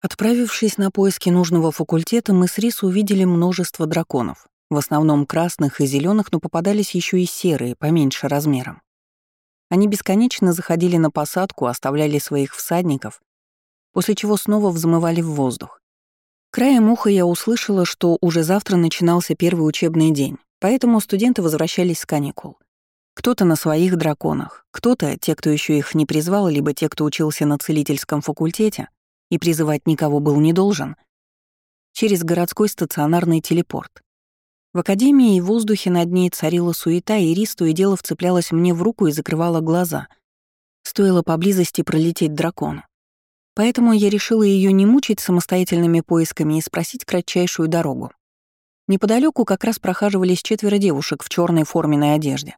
Отправившись на поиски нужного факультета, мы с Рис увидели множество драконов. В основном красных и зеленых, но попадались еще и серые, поменьше размером. Они бесконечно заходили на посадку, оставляли своих всадников, после чего снова взмывали в воздух. Краем уха я услышала, что уже завтра начинался первый учебный день, поэтому студенты возвращались с каникул. Кто-то на своих драконах, кто-то, те, кто еще их не призвал, либо те, кто учился на целительском факультете, и призывать никого был не должен, через городской стационарный телепорт. В академии и в воздухе над ней царила суета, и Рис то и дело вцеплялась мне в руку и закрывала глаза. Стоило поблизости пролететь дракону. Поэтому я решила ее не мучить самостоятельными поисками и спросить кратчайшую дорогу. Неподалеку как раз прохаживались четверо девушек в черной форменной одежде.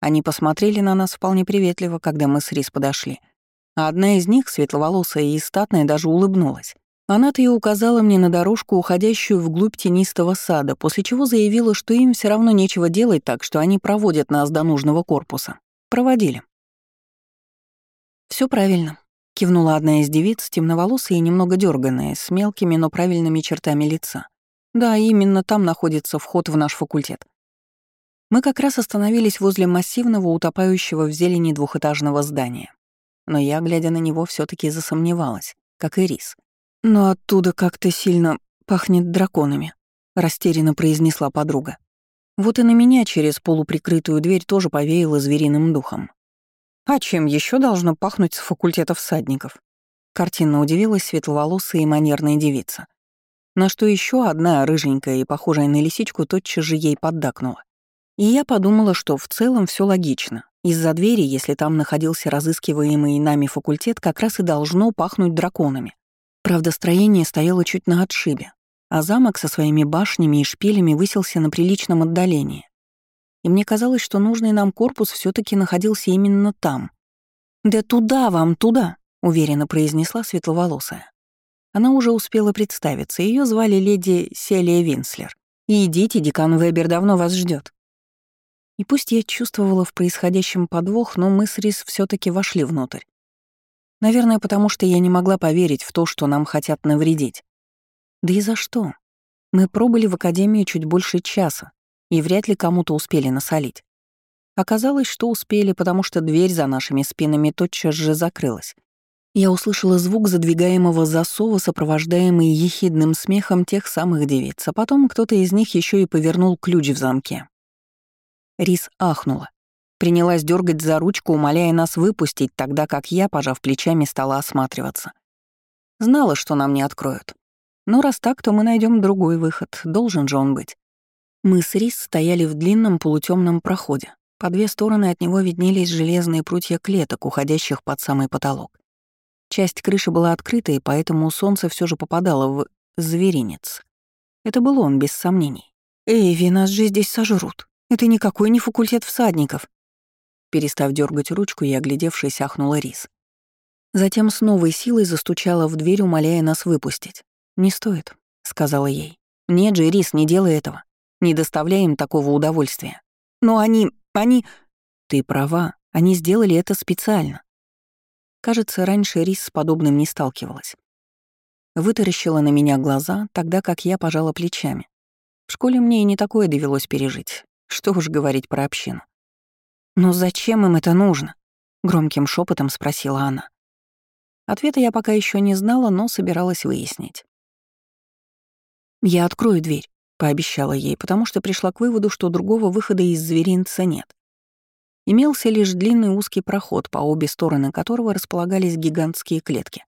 Они посмотрели на нас вполне приветливо, когда мы с Рис подошли — одна из них, светловолосая и статная, даже улыбнулась. Она-то и указала мне на дорожку, уходящую вглубь тенистого сада, после чего заявила, что им все равно нечего делать так, что они проводят нас до нужного корпуса. Проводили. Все правильно», — кивнула одна из девиц, темноволосая и немного дерганная, с мелкими, но правильными чертами лица. «Да, именно там находится вход в наш факультет». Мы как раз остановились возле массивного, утопающего в зелени двухэтажного здания но я, глядя на него, все таки засомневалась, как и Рис. «Но оттуда как-то сильно пахнет драконами», — растерянно произнесла подруга. Вот и на меня через полуприкрытую дверь тоже повеяло звериным духом. «А чем еще должно пахнуть с факультета всадников?» Картинно удивилась светловолосая и манерная девица. На что еще одна, рыженькая и похожая на лисичку, тотчас же ей поддакнула. И я подумала, что в целом все логично. Из-за двери, если там находился разыскиваемый нами факультет, как раз и должно пахнуть драконами. Правда, строение стояло чуть на отшибе, а замок со своими башнями и шпилями высился на приличном отдалении. И мне казалось, что нужный нам корпус все таки находился именно там. «Да туда вам, туда!» — уверенно произнесла светловолосая. Она уже успела представиться, ее звали леди Селия Винслер. «Идите, декан Вебер давно вас ждет. И пусть я чувствовала в происходящем подвох, но мы с Рис все таки вошли внутрь. Наверное, потому что я не могла поверить в то, что нам хотят навредить. Да и за что? Мы пробыли в академии чуть больше часа, и вряд ли кому-то успели насолить. Оказалось, что успели, потому что дверь за нашими спинами тотчас же закрылась. Я услышала звук задвигаемого засова, сопровождаемый ехидным смехом тех самых девиц, а потом кто-то из них еще и повернул ключ в замке. Рис ахнула. Принялась дергать за ручку, умоляя нас выпустить, тогда как я, пожав плечами, стала осматриваться. Знала, что нам не откроют. Но раз так, то мы найдем другой выход, должен же он быть. Мы с Рис стояли в длинном полутемном проходе. По две стороны от него виднелись железные прутья клеток, уходящих под самый потолок. Часть крыши была открыта, и поэтому солнце все же попадало в зверинец. Это был он, без сомнений. «Эйви, нас же здесь сожрут», это никакой не факультет всадников. Перестав дергать ручку, я, оглядевшись, ахнула Рис. Затем с новой силой застучала в дверь, умоляя нас выпустить. «Не стоит», — сказала ей. «Нет же, Рис, не делай этого. Не доставляй им такого удовольствия. Но они... они...» «Ты права, они сделали это специально». Кажется, раньше Рис с подобным не сталкивалась. Вытаращила на меня глаза, тогда как я пожала плечами. В школе мне и не такое довелось пережить. Что уж говорить про общину. «Но зачем им это нужно?» — громким шепотом спросила она. Ответа я пока еще не знала, но собиралась выяснить. «Я открою дверь», — пообещала ей, потому что пришла к выводу, что другого выхода из зверинца нет. Имелся лишь длинный узкий проход, по обе стороны которого располагались гигантские клетки.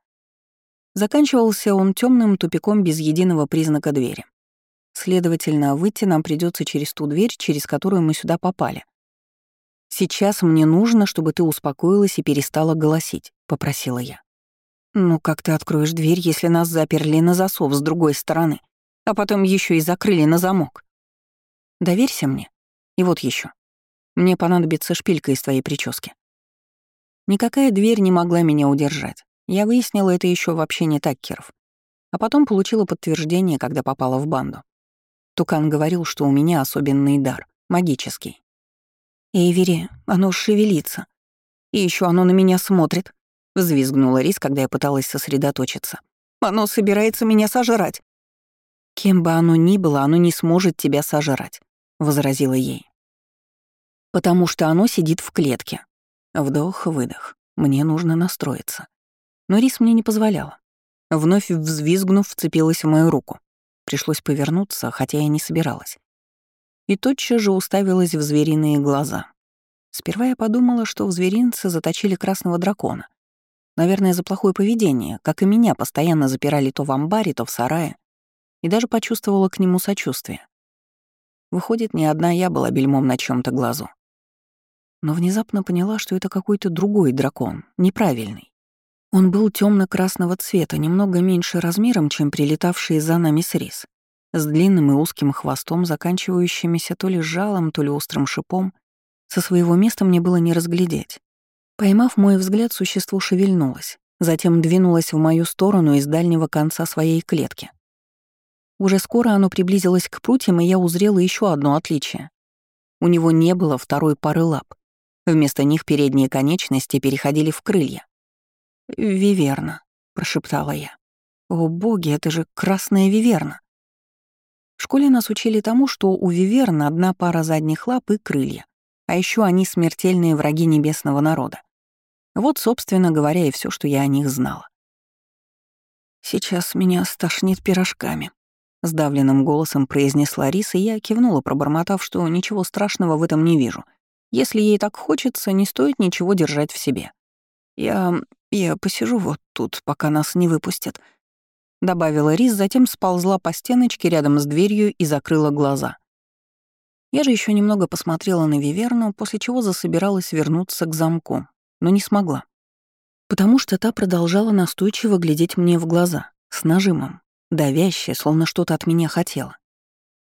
Заканчивался он темным тупиком без единого признака двери. Следовательно, выйти нам придется через ту дверь, через которую мы сюда попали. «Сейчас мне нужно, чтобы ты успокоилась и перестала голосить», — попросила я. «Ну как ты откроешь дверь, если нас заперли на засов с другой стороны, а потом еще и закрыли на замок?» «Доверься мне. И вот еще. Мне понадобится шпилька из твоей прически». Никакая дверь не могла меня удержать. Я выяснила это еще в общении таккеров. А потом получила подтверждение, когда попала в банду. Тукан говорил, что у меня особенный дар, магический. «Эйвери, оно шевелится. И еще оно на меня смотрит», — взвизгнула Рис, когда я пыталась сосредоточиться. Оно собирается меня сожрать». «Кем бы оно ни было, оно не сможет тебя сожрать», — возразила ей. «Потому что оно сидит в клетке». Вдох-выдох. Мне нужно настроиться. Но Рис мне не позволяла. Вновь взвизгнув, вцепилась в мою руку. Пришлось повернуться, хотя я не собиралась. И тотчас же уставилась в звериные глаза. Сперва я подумала, что в зверинце заточили красного дракона. Наверное, за плохое поведение, как и меня, постоянно запирали то в амбаре, то в сарае, и даже почувствовала к нему сочувствие. Выходит, не одна я была бельмом на чем то глазу. Но внезапно поняла, что это какой-то другой дракон, неправильный. Он был темно красного цвета, немного меньше размером, чем прилетавший за нами с с длинным и узким хвостом, заканчивающимися то ли жалом, то ли острым шипом — со своего места мне было не разглядеть. Поймав мой взгляд, существо шевельнулось, затем двинулось в мою сторону из дальнего конца своей клетки. Уже скоро оно приблизилось к прутьям, и я узрела еще одно отличие. У него не было второй пары лап. Вместо них передние конечности переходили в крылья. «Виверна», — прошептала я. «О боги, это же красная виверна!» В школе нас учили тому, что у виверна одна пара задних лап и крылья. А еще они смертельные враги небесного народа. Вот, собственно говоря, и все, что я о них знала. «Сейчас меня стошнит пирожками», — сдавленным голосом произнесла Риса, и я кивнула, пробормотав, что ничего страшного в этом не вижу. Если ей так хочется, не стоит ничего держать в себе. «Я... я посижу вот тут, пока нас не выпустят», — добавила Рис, затем сползла по стеночке рядом с дверью и закрыла глаза. Я же еще немного посмотрела на Виверну, после чего засобиралась вернуться к замку, но не смогла. Потому что та продолжала настойчиво глядеть мне в глаза, с нажимом, давяще, словно что-то от меня хотела.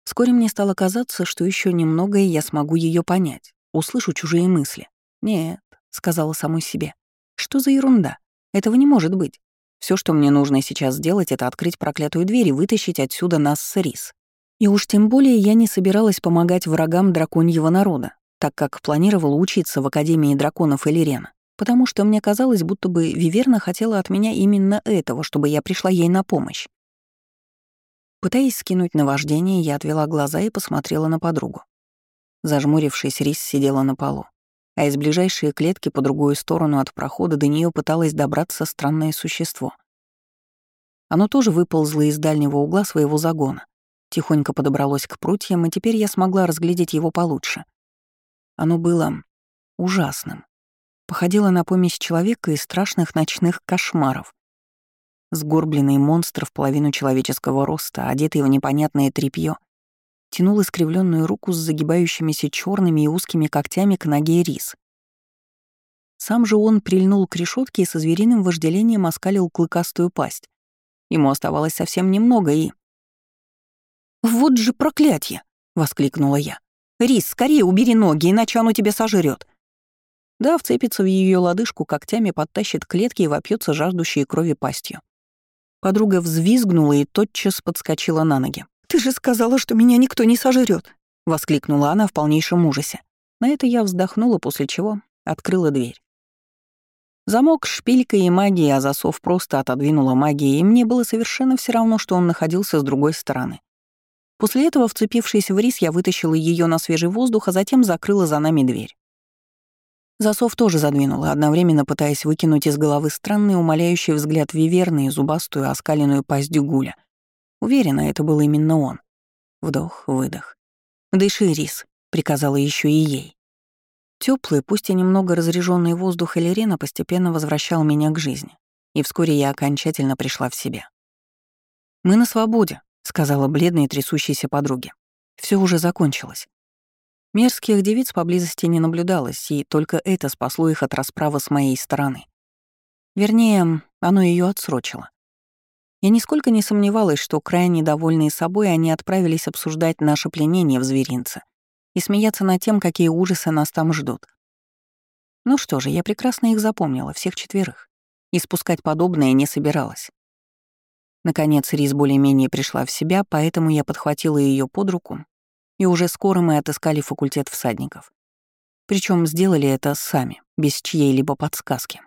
Вскоре мне стало казаться, что еще немного, и я смогу ее понять, услышу чужие мысли. «Нет», — сказала самой себе, — «что за ерунда? Этого не может быть. Все, что мне нужно сейчас сделать, это открыть проклятую дверь и вытащить отсюда нас с Рис. И уж тем более я не собиралась помогать врагам драконьего народа, так как планировала учиться в Академии драконов Элирена, потому что мне казалось, будто бы Виверна хотела от меня именно этого, чтобы я пришла ей на помощь. Пытаясь скинуть наваждение, я отвела глаза и посмотрела на подругу. Зажмурившись, Рис сидела на полу, а из ближайшей клетки по другую сторону от прохода до нее пыталось добраться странное существо. Оно тоже выползло из дальнего угла своего загона, тихонько подобралось к прутьям, и теперь я смогла разглядеть его получше. Оно было ужасным. Походило на помесь человека и страшных ночных кошмаров. Сгорбленный монстр в половину человеческого роста, одетый в непонятное тряпье, тянул искривленную руку с загибающимися черными и узкими когтями к ноге рис. Сам же он прильнул к решетке и со звериным вожделением оскалил клыкастую пасть. Ему оставалось совсем немного, и... «Вот же проклятие!» — воскликнула я. «Рис, скорее убери ноги, иначе оно тебя сожрет. Да, вцепится в ее лодыжку когтями, подтащит клетки и вопьется жаждущей крови пастью. Подруга взвизгнула и тотчас подскочила на ноги. «Ты же сказала, что меня никто не сожрет! воскликнула она в полнейшем ужасе. На это я вздохнула, после чего открыла дверь. Замок шпилькой и магией, а засов просто отодвинула магией, и мне было совершенно все равно, что он находился с другой стороны. После этого, вцепившись в рис, я вытащила ее на свежий воздух, а затем закрыла за нами дверь. Засов тоже задвинула, одновременно пытаясь выкинуть из головы странный умоляющий взгляд Виверны и зубастую оскаленную пасть Дюгуля. Уверена, это был именно он. Вдох, выдох. «Дыши, Рис», — приказала еще и ей. Теплый, пусть и немного разреженный воздух Элерена постепенно возвращал меня к жизни, и вскоре я окончательно пришла в себя. «Мы на свободе», — сказала бледной трясущейся подруге. Все уже закончилось. Мерзких девиц поблизости не наблюдалось, и только это спасло их от расправы с моей стороны. Вернее, оно ее отсрочило. Я нисколько не сомневалась, что крайне довольные собой они отправились обсуждать наше пленение в зверинце и смеяться над тем, какие ужасы нас там ждут. Ну что же, я прекрасно их запомнила, всех четверых, и спускать подобное не собиралась. Наконец Рис более-менее пришла в себя, поэтому я подхватила ее под руку, и уже скоро мы отыскали факультет всадников. Причем сделали это сами, без чьей-либо подсказки.